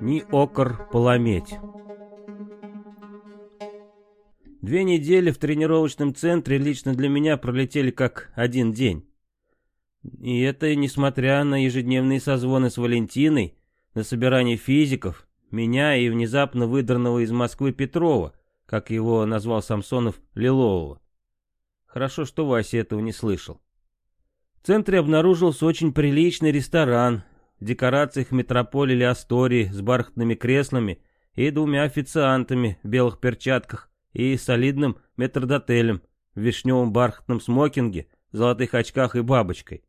Ни окор полометь. Две недели в тренировочном центре лично для меня пролетели как один день. И это несмотря на ежедневные созвоны с Валентиной, на собирание физиков, меня и внезапно выдранного из Москвы Петрова, как его назвал Самсонов Лилового. Хорошо, что Вася этого не слышал. В центре обнаружился очень приличный ресторан, в декорациях метрополии Астории с бархатными креслами и двумя официантами в белых перчатках и солидным метрдотелем в вишневом бархатном смокинге, золотых очках и бабочкой.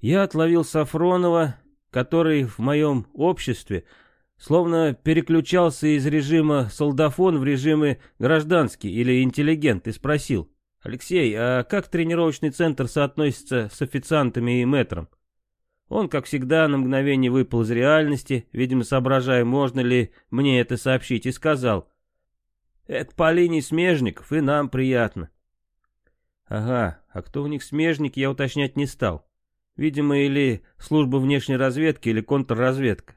Я отловил Сафронова, который в моем обществе словно переключался из режима солдафон в режимы гражданский или интеллигент и спросил, «Алексей, а как тренировочный центр соотносится с официантами и метром?» Он, как всегда, на мгновение выпал из реальности, видимо, соображая, можно ли мне это сообщить, и сказал, «Это по линии смежников, и нам приятно». Ага, а кто у них смежник, я уточнять не стал. Видимо, или служба внешней разведки, или контрразведка.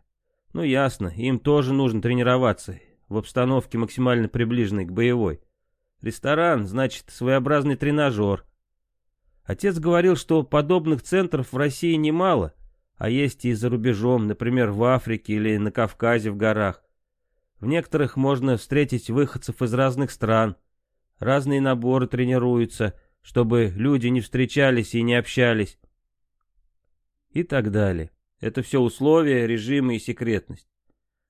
Ну ясно, им тоже нужно тренироваться в обстановке максимально приближенной к боевой. Ресторан, значит, своеобразный тренажер. Отец говорил, что подобных центров в России немало, а есть и за рубежом, например, в Африке или на Кавказе в горах. В некоторых можно встретить выходцев из разных стран. Разные наборы тренируются, чтобы люди не встречались и не общались и так далее. Это все условия, режимы и секретность.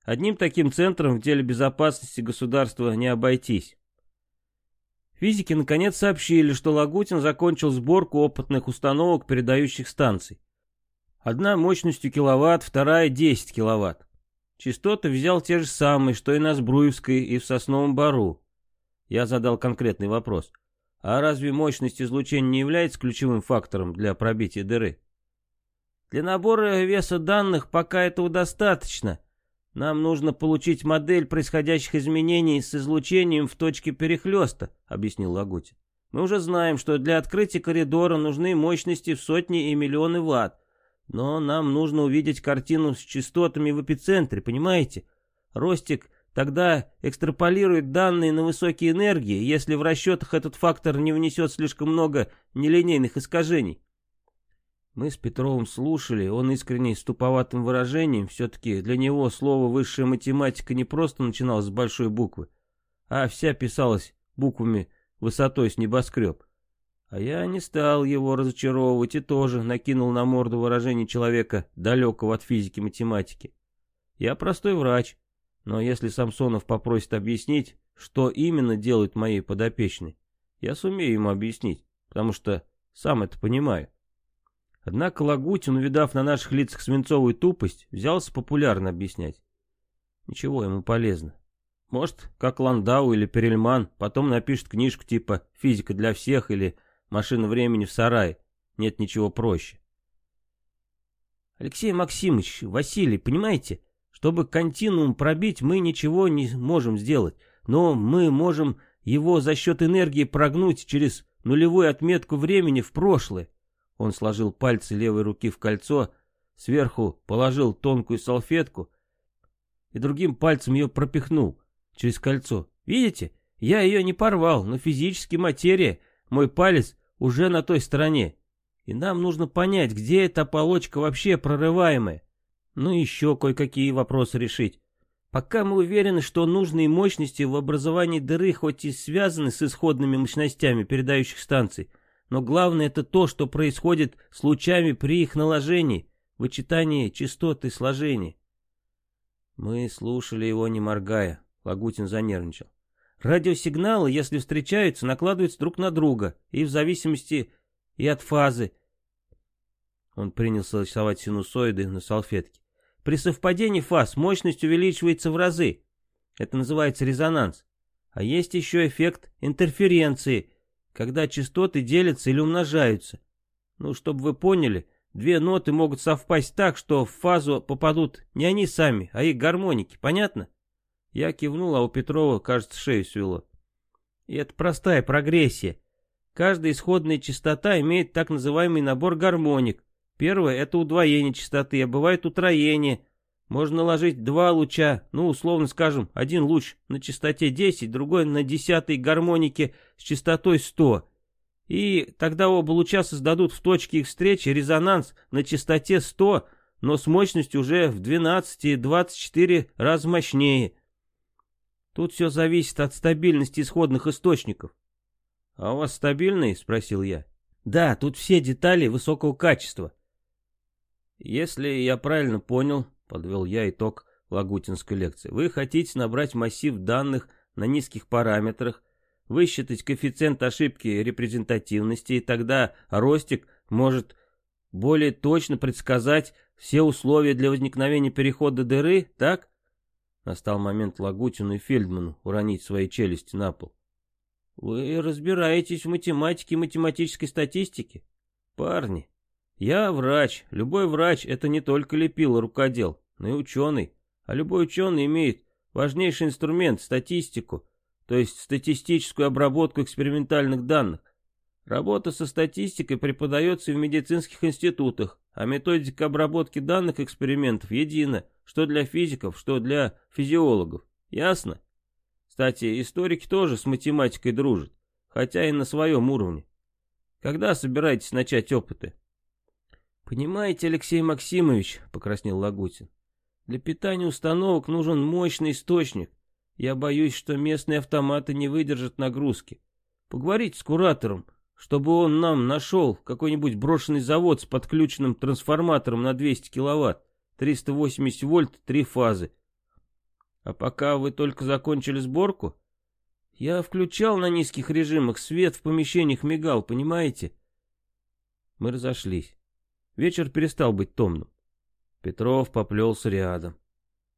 Одним таким центром в деле безопасности государства не обойтись. Физики наконец сообщили, что Лагутин закончил сборку опытных установок передающих станций. Одна мощностью киловатт, вторая 10 киловатт. Частоты взял те же самые, что и на Сбруевской и в Сосновом Бару. Я задал конкретный вопрос. А разве мощность излучения не является ключевым фактором для пробития дыры? Для набора веса данных пока этого достаточно. Нам нужно получить модель происходящих изменений с излучением в точке перехлеста, объяснил Лагутин. Мы уже знаем, что для открытия коридора нужны мощности в сотни и миллионы ватт. Но нам нужно увидеть картину с частотами в эпицентре, понимаете? Ростик тогда экстраполирует данные на высокие энергии, если в расчетах этот фактор не внесет слишком много нелинейных искажений. Мы с Петровым слушали, он искренне с туповатым выражением, все-таки для него слово «высшая математика» не просто начиналось с большой буквы, а вся писалась буквами высотой с небоскреб. А я не стал его разочаровывать и тоже накинул на морду выражение человека, далекого от физики математики. Я простой врач, но если Самсонов попросит объяснить, что именно делают мои подопечные, я сумею ему объяснить, потому что сам это понимаю. Однако Лагутин, увидав на наших лицах свинцовую тупость, взялся популярно объяснять. Ничего ему полезно. Может, как Ландау или Перельман, потом напишет книжку типа «Физика для всех» или «Машина времени в сарае». Нет ничего проще. Алексей Максимович, Василий, понимаете, чтобы континуум пробить, мы ничего не можем сделать, но мы можем его за счет энергии прогнуть через нулевую отметку времени в прошлое. Он сложил пальцы левой руки в кольцо, сверху положил тонкую салфетку и другим пальцем ее пропихнул через кольцо. Видите, я ее не порвал, но физически материя, мой палец уже на той стороне. И нам нужно понять, где эта полочка вообще прорываемая. Ну еще кое-какие вопросы решить. Пока мы уверены, что нужные мощности в образовании дыры хоть и связаны с исходными мощностями передающих станций, но главное это то, что происходит с лучами при их наложении, вычитании частот и сложений. Мы слушали его, не моргая. Лагутин занервничал. Радиосигналы, если встречаются, накладываются друг на друга, и в зависимости и от фазы. Он принялся рисовать синусоиды на салфетке. При совпадении фаз мощность увеличивается в разы. Это называется резонанс. А есть еще эффект интерференции, когда частоты делятся или умножаются. Ну, чтобы вы поняли, две ноты могут совпасть так, что в фазу попадут не они сами, а их гармоники, понятно? Я кивнул, а у Петрова, кажется, шею свело. И это простая прогрессия. Каждая исходная частота имеет так называемый набор гармоник. Первое — это удвоение частоты, а бывает утроение. Можно наложить два луча, ну, условно скажем, один луч на частоте 10, другой на десятой гармонике с частотой 100. И тогда оба луча создадут в точке их встречи резонанс на частоте 100, но с мощностью уже в 12-24 раза мощнее. Тут все зависит от стабильности исходных источников. «А у вас стабильный?» — спросил я. «Да, тут все детали высокого качества». «Если я правильно понял», — подвел я итог лагутинской лекции, «вы хотите набрать массив данных на низких параметрах, высчитать коэффициент ошибки репрезентативности, и тогда Ростик может более точно предсказать все условия для возникновения перехода дыры, так?» Настал момент Лагутину и Фельдману уронить свои челюсти на пол. Вы разбираетесь в математике и математической статистике? Парни, я врач. Любой врач это не только лепил рукодел, но и ученый. А любой ученый имеет важнейший инструмент — статистику, то есть статистическую обработку экспериментальных данных. Работа со статистикой преподается и в медицинских институтах, а методика обработки данных экспериментов едина, что для физиков, что для физиологов. Ясно? Кстати, историки тоже с математикой дружат, хотя и на своем уровне. Когда собираетесь начать опыты? Понимаете, Алексей Максимович, покраснел Лагутин, для питания установок нужен мощный источник. Я боюсь, что местные автоматы не выдержат нагрузки. Поговорите с куратором, чтобы он нам нашел какой-нибудь брошенный завод с подключенным трансформатором на 200 киловатт, 380 вольт, три фазы, а пока вы только закончили сборку, я включал на низких режимах, свет в помещениях мигал, понимаете? Мы разошлись. Вечер перестал быть томным. Петров поплелся рядом.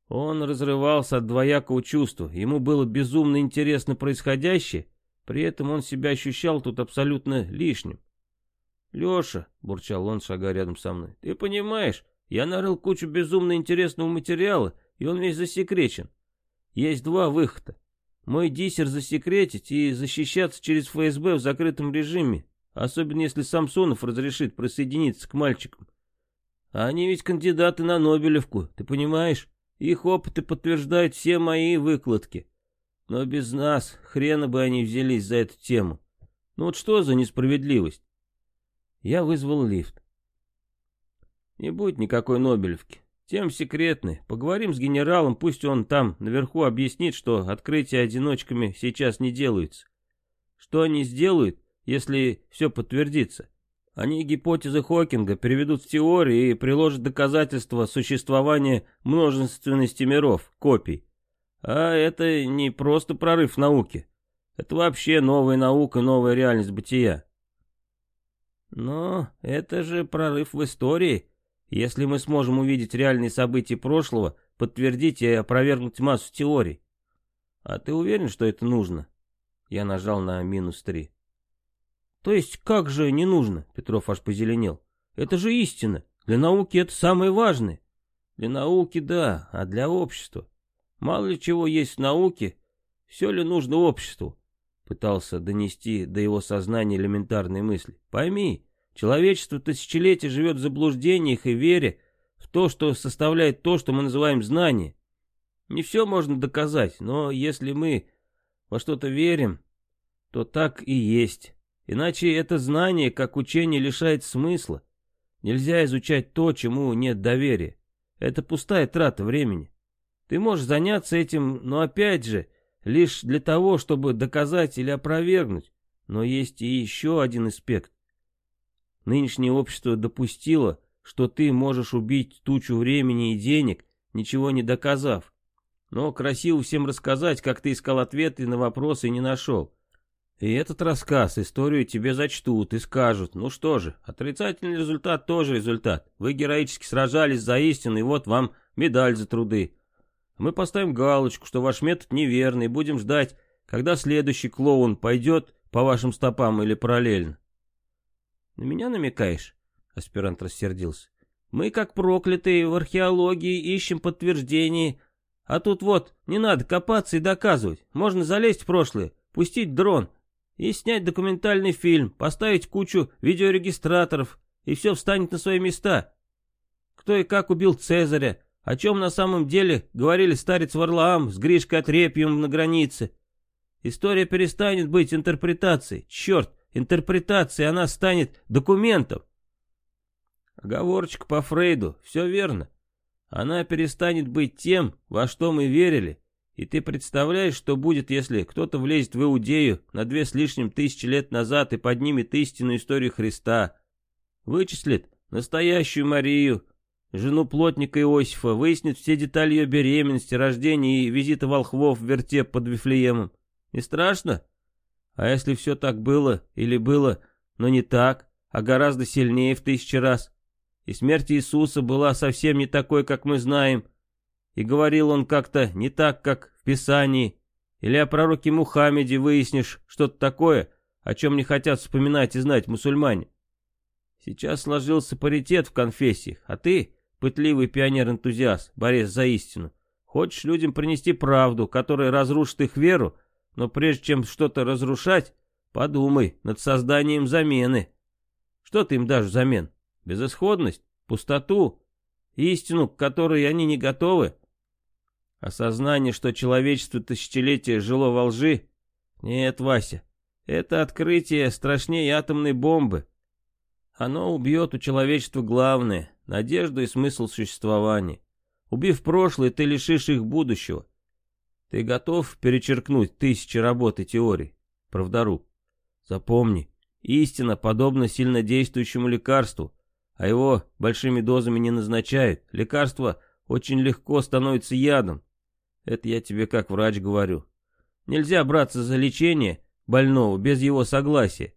Он разрывался от двоякого чувства. Ему было безумно интересно происходящее, при этом он себя ощущал тут абсолютно лишним. «Леша», — бурчал он, шагая рядом со мной, — «ты понимаешь, я нарыл кучу безумно интересного материала, и он весь засекречен. Есть два выхода. Мой диссер засекретить и защищаться через ФСБ в закрытом режиме, особенно если Самсонов разрешит присоединиться к мальчикам. Они ведь кандидаты на Нобелевку, ты понимаешь? Их опыты подтверждают все мои выкладки. Но без нас хрена бы они взялись за эту тему. Ну вот что за несправедливость? Я вызвал лифт. Не будет никакой Нобелевки. Тем секретны. Поговорим с генералом, пусть он там наверху объяснит, что открытия одиночками сейчас не делаются. Что они сделают, если все подтвердится? Они гипотезы Хокинга переведут в теорию и приложат доказательства существования множественности миров, копий. А это не просто прорыв науки. Это вообще новая наука, новая реальность бытия. Но это же прорыв в истории, если мы сможем увидеть реальные события прошлого, подтвердить и опровергнуть массу теорий. А ты уверен, что это нужно? Я нажал на минус три. То есть как же не нужно? Петров аж позеленел. Это же истина. Для науки это самое важное. Для науки да, а для общества. Мало ли чего есть в науке, все ли нужно обществу? Пытался донести до его сознания элементарные мысли. Пойми, Человечество тысячелетия живет в заблуждениях и вере в то, что составляет то, что мы называем знание. Не все можно доказать, но если мы во что-то верим, то так и есть. Иначе это знание, как учение, лишает смысла. Нельзя изучать то, чему нет доверия. Это пустая трата времени. Ты можешь заняться этим, но опять же, лишь для того, чтобы доказать или опровергнуть. Но есть и еще один аспект. Нынешнее общество допустило, что ты можешь убить тучу времени и денег, ничего не доказав. Но красиво всем рассказать, как ты искал ответы на вопросы и не нашел. И этот рассказ, историю тебе зачтут и скажут, ну что же, отрицательный результат тоже результат. Вы героически сражались за истину, и вот вам медаль за труды. Мы поставим галочку, что ваш метод неверный, будем ждать, когда следующий клоун пойдет по вашим стопам или параллельно. На меня намекаешь? Аспирант рассердился. Мы, как проклятые, в археологии ищем подтверждений, А тут вот, не надо копаться и доказывать. Можно залезть в прошлое, пустить дрон и снять документальный фильм, поставить кучу видеорегистраторов, и все встанет на свои места. Кто и как убил Цезаря, о чем на самом деле говорили старец Варлаам с Гришкой Отрепьем на границе. История перестанет быть интерпретацией. Черт, интерпретацией она станет документом. Оговорочка по Фрейду, все верно. Она перестанет быть тем, во что мы верили. И ты представляешь, что будет, если кто-то влезет в Иудею на две с лишним тысячи лет назад и поднимет истинную историю Христа. Вычислит настоящую Марию, жену плотника Иосифа, выяснит все детали ее беременности, рождения и визита волхвов в вертеп под Вифлеемом. Не страшно? А если все так было, или было, но не так, а гораздо сильнее в тысячи раз? И смерть Иисуса была совсем не такой, как мы знаем, и говорил он как-то не так, как в Писании, или о пророке Мухаммеде выяснишь что-то такое, о чем не хотят вспоминать и знать мусульмане. Сейчас сложился паритет в конфессиях, а ты, пытливый пионер-энтузиаст, борец за истину. Хочешь людям принести правду, которая разрушит их веру, но прежде чем что-то разрушать, подумай над созданием замены. Что ты им дашь взамен? Безысходность? Пустоту? Истину, к которой они не готовы? Осознание, что человечество тысячелетия жило во лжи? Нет, Вася, это открытие страшнее атомной бомбы. Оно убьет у человечества главное — надежду и смысл существования. Убив прошлое, ты лишишь их будущего. Ты готов перечеркнуть тысячи работ и теорий? Правдоруб. Запомни, истина подобна сильнодействующему лекарству, а его большими дозами не назначают. Лекарство очень легко становится ядом. Это я тебе как врач говорю. Нельзя браться за лечение больного без его согласия.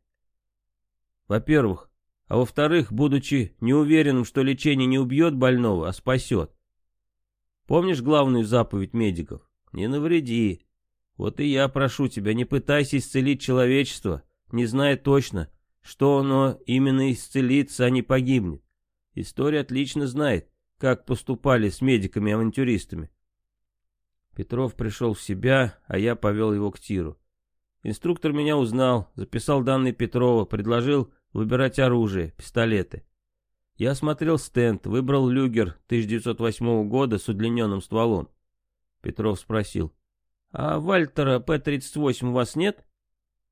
Во-первых, а во-вторых, будучи неуверенным, что лечение не убьет больного, а спасет. Помнишь главную заповедь медиков? Не навреди. Вот и я прошу тебя, не пытайся исцелить человечество, не зная точно, что оно именно исцелится, а не погибнет. История отлично знает, как поступали с медиками-авантюристами. Петров пришел в себя, а я повел его к тиру. Инструктор меня узнал, записал данные Петрова, предложил выбирать оружие, пистолеты. Я осмотрел стенд, выбрал люгер 1908 года с удлиненным стволом. Петров спросил, «А Вальтера П-38 у вас нет?»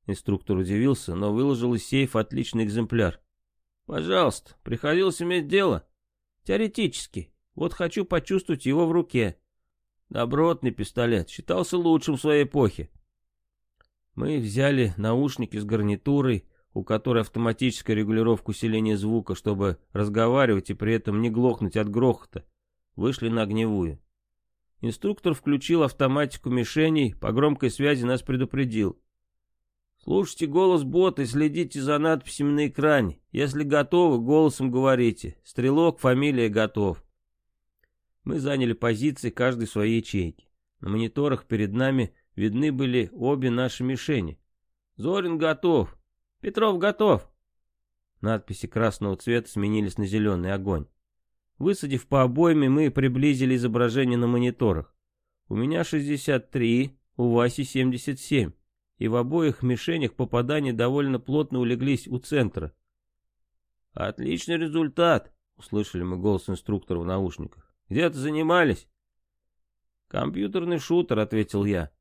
Инструктор удивился, но выложил из сейфа отличный экземпляр. «Пожалуйста, приходилось иметь дело. Теоретически. Вот хочу почувствовать его в руке. Добротный пистолет, считался лучшим в своей эпохе». Мы взяли наушники с гарнитурой, у которой автоматическая регулировка усиления звука, чтобы разговаривать и при этом не глохнуть от грохота, вышли на огневую. Инструктор включил автоматику мишеней, по громкой связи нас предупредил. Слушайте голос бота и следите за надписями на экране. Если готовы, голосом говорите. Стрелок, фамилия, готов. Мы заняли позиции каждой своей ячейки. На мониторах перед нами видны были обе наши мишени. Зорин готов. «Петров готов!» Надписи красного цвета сменились на зеленый огонь. Высадив по обойме, мы приблизили изображение на мониторах. У меня 63, у Васи 77. И в обоих мишенях попадания довольно плотно улеглись у центра. «Отличный результат!» — услышали мы голос инструктора в наушниках. «Где-то занимались?» «Компьютерный шутер», — ответил я.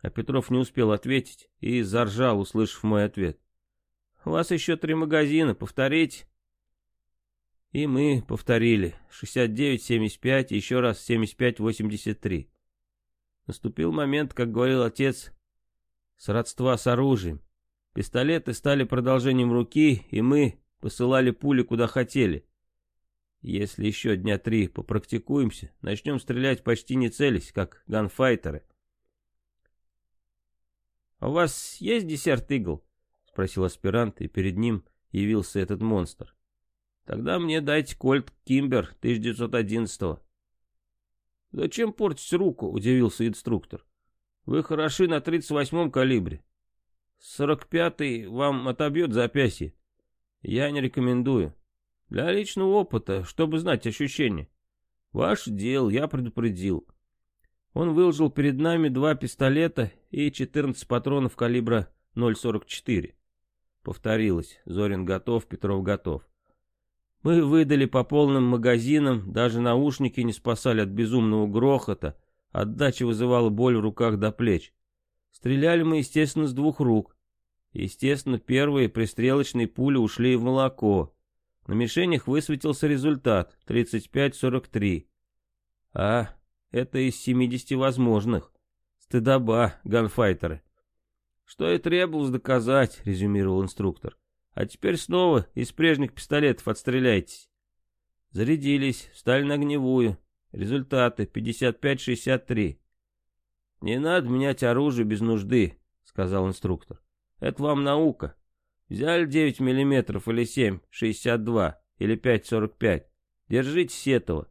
А Петров не успел ответить и заржал, услышав мой ответ. У вас еще три магазина, повторите. И мы повторили. 69-75 и еще раз 75-83. Наступил момент, как говорил отец, сродства с оружием. Пистолеты стали продолжением руки, и мы посылали пули куда хотели. Если еще дня три попрактикуемся, начнем стрелять почти не целясь, как ганфайтеры. «А у вас есть десерт игл?» спросил аспирант, и перед ним явился этот монстр. Тогда мне дайте кольт Кимбер 1911-го. Зачем портить руку, удивился инструктор. Вы хороши на 38-м калибре. 45-й вам отобьет запястье. Я не рекомендую. Для личного опыта, чтобы знать ощущения. Ваше дело, я предупредил. Он выложил перед нами два пистолета и 14 патронов калибра 0,44. Повторилось. Зорин готов, Петров готов. Мы выдали по полным магазинам, даже наушники не спасали от безумного грохота, отдача вызывала боль в руках до плеч. Стреляли мы, естественно, с двух рук. Естественно, первые пристрелочные пули ушли в молоко. На мишенях высветился результат 35-43. А, это из 70 возможных. Стыдоба, ганфайтеры. Что и требовалось доказать, резюмировал инструктор. А теперь снова из прежних пистолетов отстреляйтесь. Зарядились, встали на огневую. Результаты 55-63. Не надо менять оружие без нужды, сказал инструктор. Это вам наука. Взяли 9 миллиметров или 7, 62 или 5,45. Держитесь этого.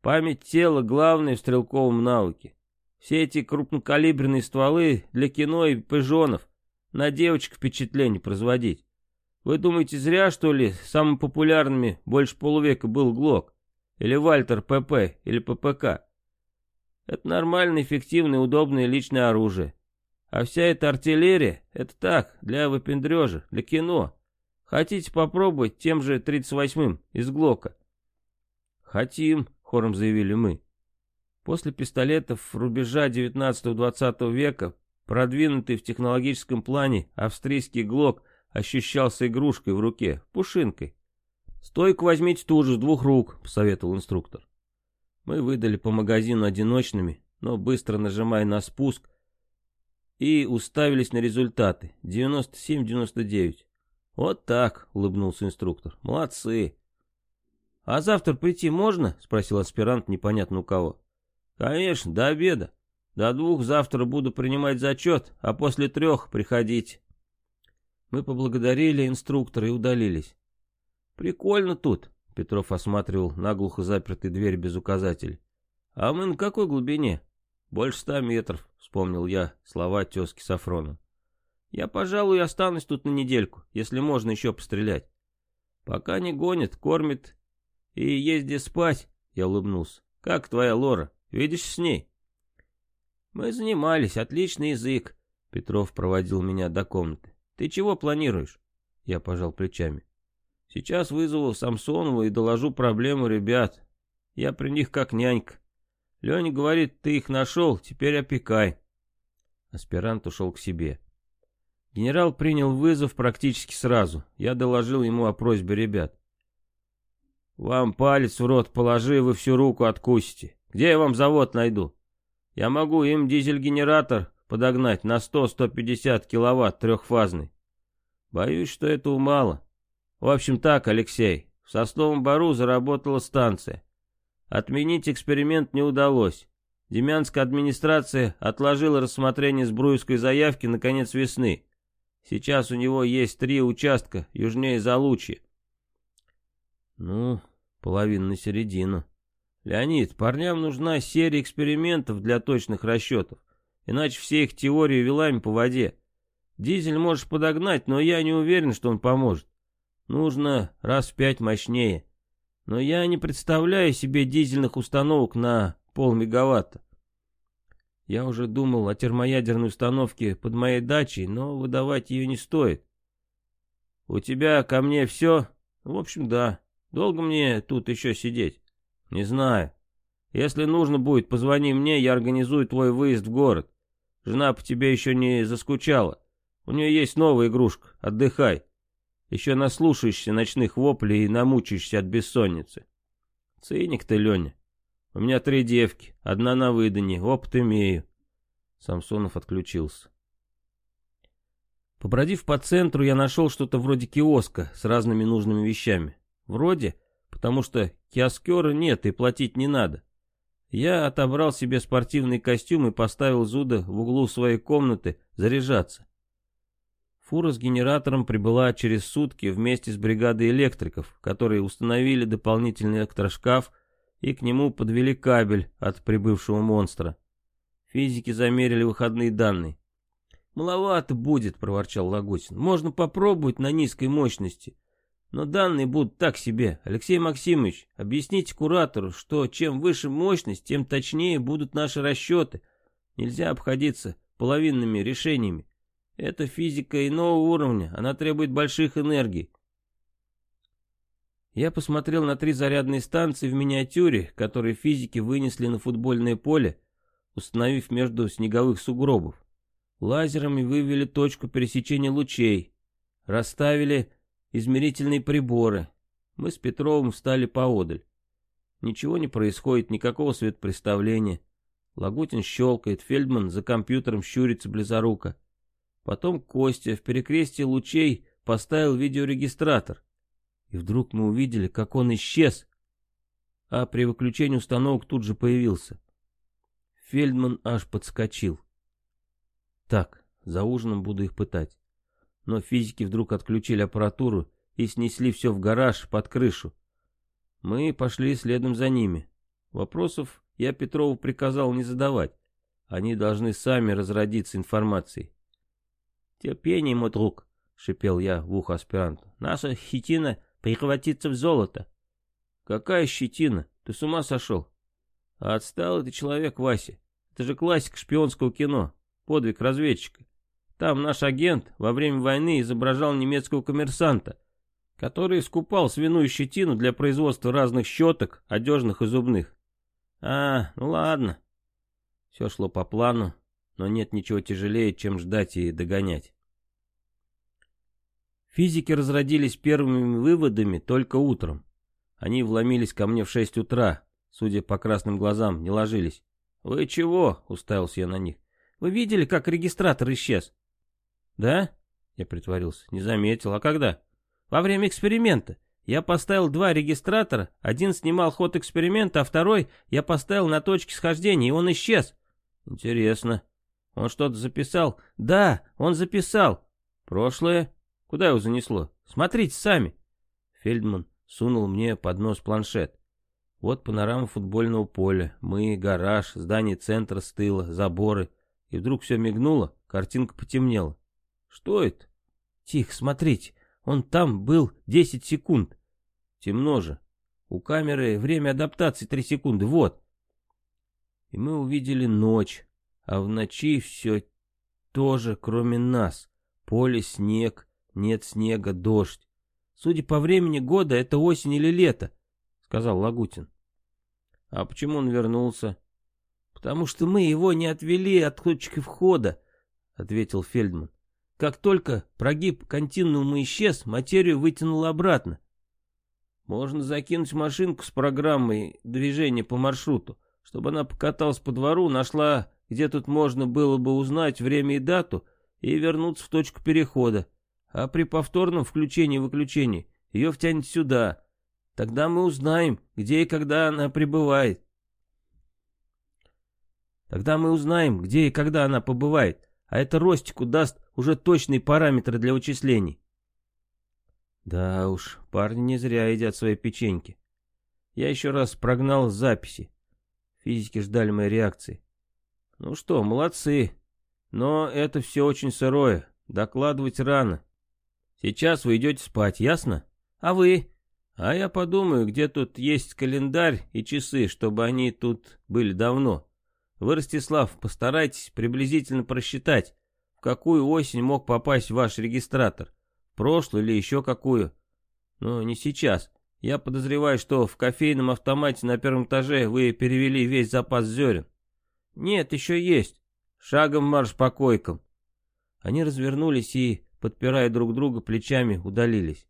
Память тела главное в стрелковом навыке. Все эти крупнокалиберные стволы для кино и пыжонов. На девочек впечатление производить. Вы думаете, зря, что ли, самыми популярными больше полувека был ГЛОК? Или Вальтер ПП, или ППК? Это нормальное, эффективное, удобное личное оружие. А вся эта артиллерия, это так, для выпендрежа, для кино. Хотите попробовать тем же 38-м из ГЛОКа? Хотим, хором заявили мы. После пистолетов рубежа 19-20 века, продвинутый в технологическом плане австрийский ГЛОК ощущался игрушкой в руке, пушинкой. «Стойку возьмите ту с двух рук», — посоветовал инструктор. Мы выдали по магазину одиночными, но быстро нажимая на спуск, и уставились на результаты. 97-99. «Вот так», — улыбнулся инструктор. «Молодцы». «А завтра прийти можно?» — спросил аспирант непонятно у кого. «Конечно, до обеда. До двух завтра буду принимать зачет, а после трех приходить. Мы поблагодарили инструктора и удалились. «Прикольно тут», — Петров осматривал наглухо запертые дверь без указателей. «А мы на какой глубине?» «Больше ста метров», — вспомнил я слова тезки Сафрона. «Я, пожалуй, останусь тут на недельку, если можно еще пострелять. Пока не гонит, кормит и есть спать», — я улыбнулся. «Как твоя Лора?» Видишь с ней?» «Мы занимались, отличный язык», — Петров проводил меня до комнаты. «Ты чего планируешь?» Я пожал плечами. «Сейчас вызову Самсонову и доложу проблему ребят. Я при них как нянька. Леня говорит, ты их нашел, теперь опекай». Аспирант ушел к себе. Генерал принял вызов практически сразу. Я доложил ему о просьбе ребят. «Вам палец в рот положи, вы всю руку откусите. Где я вам завод найду? Я могу им дизель-генератор подогнать на 100-150 киловатт трехфазный. Боюсь, что этого мало. В общем так, Алексей, в Сосновом Бару заработала станция. Отменить эксперимент не удалось. Демянская администрация отложила рассмотрение сбруйской заявки на конец весны. Сейчас у него есть три участка южнее Залучи. Ну, половина на середину. Леонид, парням нужна серия экспериментов для точных расчетов, иначе все их теории вилами по воде. Дизель можешь подогнать, но я не уверен, что он поможет. Нужно раз в пять мощнее. Но я не представляю себе дизельных установок на полмегаватта. Я уже думал о термоядерной установке под моей дачей, но выдавать ее не стоит. У тебя ко мне все? В общем, да. Долго мне тут еще сидеть? «Не знаю. Если нужно будет, позвони мне, я организую твой выезд в город. Жена по тебе еще не заскучала. У нее есть новая игрушка. Отдыхай. Еще наслушаешься ночных воплей и намучаешься от бессонницы. Циник ты, Леня. У меня три девки, одна на выданье, опыт имею». Самсонов отключился. Побродив по центру, я нашел что-то вроде киоска с разными нужными вещами. Вроде, потому что киоскера нет и платить не надо. Я отобрал себе спортивный костюм и поставил Зуда в углу своей комнаты заряжаться. Фура с генератором прибыла через сутки вместе с бригадой электриков, которые установили дополнительный электрошкаф и к нему подвели кабель от прибывшего монстра. Физики замерили выходные данные. «Маловато будет», — проворчал Лагутин. «Можно попробовать на низкой мощности. Но данные будут так себе. Алексей Максимович, объясните куратору, что чем выше мощность, тем точнее будут наши расчеты. Нельзя обходиться половинными решениями. Это физика иного уровня, она требует больших энергий. Я посмотрел на три зарядные станции в миниатюре, которые физики вынесли на футбольное поле, установив между снеговых сугробов. Лазерами вывели точку пересечения лучей, расставили измерительные приборы. Мы с Петровым встали поодаль. Ничего не происходит, никакого светопреставления. Лагутин щелкает, Фельдман за компьютером щурится близоруко. Потом Костя в перекрестии лучей поставил видеорегистратор. И вдруг мы увидели, как он исчез, а при выключении установок тут же появился. Фельдман аж подскочил. Так, за ужином буду их пытать. Но физики вдруг отключили аппаратуру и снесли все в гараж под крышу. Мы пошли следом за ними. Вопросов я Петрову приказал не задавать. Они должны сами разродиться информацией. «Терпение, мой друг», — шипел я в ухо аспиранту. «Наша хитина превратится в золото». «Какая щетина? Ты с ума сошел?» «А отстал ты человек, Вася. Это же классика шпионского кино. Подвиг разведчика. Там наш агент во время войны изображал немецкого коммерсанта, который скупал свиную щетину для производства разных щеток, одежных и зубных. А, ну ладно. Все шло по плану, но нет ничего тяжелее, чем ждать и догонять. Физики разродились первыми выводами только утром. Они вломились ко мне в шесть утра, судя по красным глазам, не ложились. «Вы чего?» — уставился я на них. «Вы видели, как регистратор исчез?» «Да?» — я притворился. «Не заметил. А когда?» «Во время эксперимента. Я поставил два регистратора, один снимал ход эксперимента, а второй я поставил на точке схождения, и он исчез». «Интересно. Он что-то записал?» «Да, он записал. Прошлое? Куда его занесло? Смотрите сами». Фельдман сунул мне под нос планшет. Вот панорама футбольного поля, мы, гараж, здание центра с тыла, заборы. И вдруг все мигнуло, картинка потемнела. Что это? Тихо, смотрите, он там был 10 секунд. Темно же. У камеры время адаптации 3 секунды, вот. И мы увидели ночь, а в ночи все тоже, кроме нас. Поле, снег, нет снега, дождь. Судя по времени года, это осень или лето, сказал Лагутин. А почему он вернулся? Потому что мы его не отвели от точки входа, ответил Фельдман. Как только прогиб континуума исчез, материю вытянуло обратно. Можно закинуть машинку с программой движения по маршруту, чтобы она покаталась по двору, нашла, где тут можно было бы узнать время и дату, и вернуться в точку перехода. А при повторном включении-выключении ее втянет сюда. Тогда мы узнаем, где и когда она прибывает. Тогда мы узнаем, где и когда она побывает, а это Ростику даст уже точные параметры для вычислений. Да уж, парни не зря едят свои печеньки. Я еще раз прогнал записи. Физики ждали моей реакции. Ну что, молодцы. Но это все очень сырое. Докладывать рано. Сейчас вы идете спать, ясно? А вы? А я подумаю, где тут есть календарь и часы, чтобы они тут были давно. Вы, Ростислав, постарайтесь приблизительно просчитать, в какую осень мог попасть ваш регистратор. Прошлую или еще какую. Но не сейчас. Я подозреваю, что в кофейном автомате на первом этаже вы перевели весь запас зерен. Нет, еще есть. Шагом марш по койкам. Они развернулись и, подпирая друг друга плечами, удалились.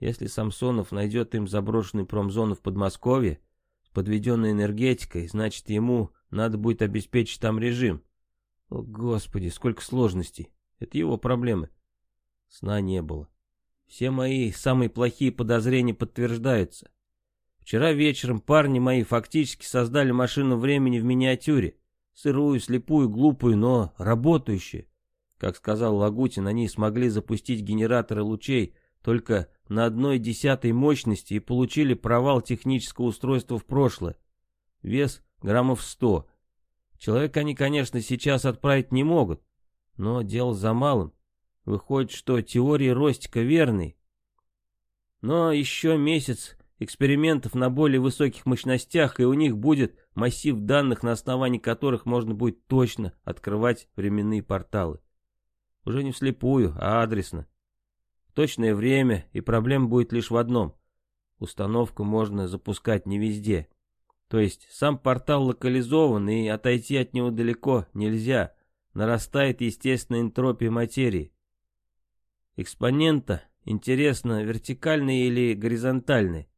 Если Самсонов найдет им заброшенную промзону в Подмосковье с подведенной энергетикой, значит ему надо будет обеспечить там режим. О, Господи, сколько сложностей. Это его проблемы. Сна не было. Все мои самые плохие подозрения подтверждаются. Вчера вечером парни мои фактически создали машину времени в миниатюре. Сырую, слепую, глупую, но работающую. Как сказал Лагутин, они смогли запустить генераторы лучей только на одной десятой мощности и получили провал технического устройства в прошлое. Вес граммов сто. Человека они, конечно, сейчас отправить не могут, но дело за малым. Выходит, что теории Ростика верны. Но еще месяц экспериментов на более высоких мощностях, и у них будет массив данных, на основании которых можно будет точно открывать временные порталы. Уже не вслепую, а адресно. Точное время, и проблема будет лишь в одном. Установку можно запускать не везде. То есть сам портал локализован, и отойти от него далеко нельзя. Нарастает естественная энтропия материи. Экспонента, интересно, вертикальный или горизонтальный?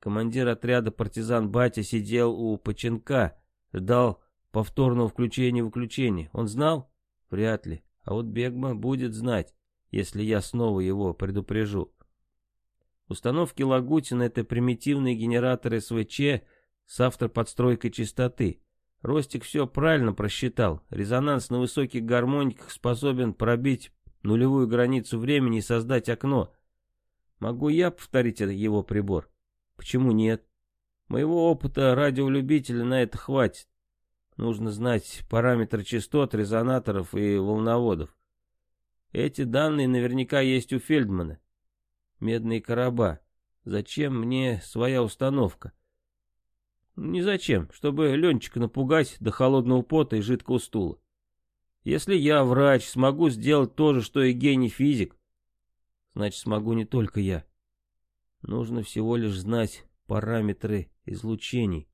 Командир отряда партизан Батя сидел у починка, ждал повторного включения-выключения. Он знал? Вряд ли. А вот Бегма будет знать, если я снова его предупрежу. Установки Лагутина — это примитивные генераторы СВЧ с автоподстройкой частоты. Ростик все правильно просчитал. Резонанс на высоких гармониках способен пробить нулевую границу времени и создать окно. Могу я повторить его прибор? Почему нет? Моего опыта радиолюбителя на это хватит. Нужно знать параметры частот, резонаторов и волноводов. Эти данные наверняка есть у Фельдмана. Медные короба. Зачем мне своя установка? Не зачем, чтобы Ленчика напугать до холодного пота и жидкого стула. Если я, врач, смогу сделать то же, что и гений-физик, значит смогу не только я. Нужно всего лишь знать параметры излучений.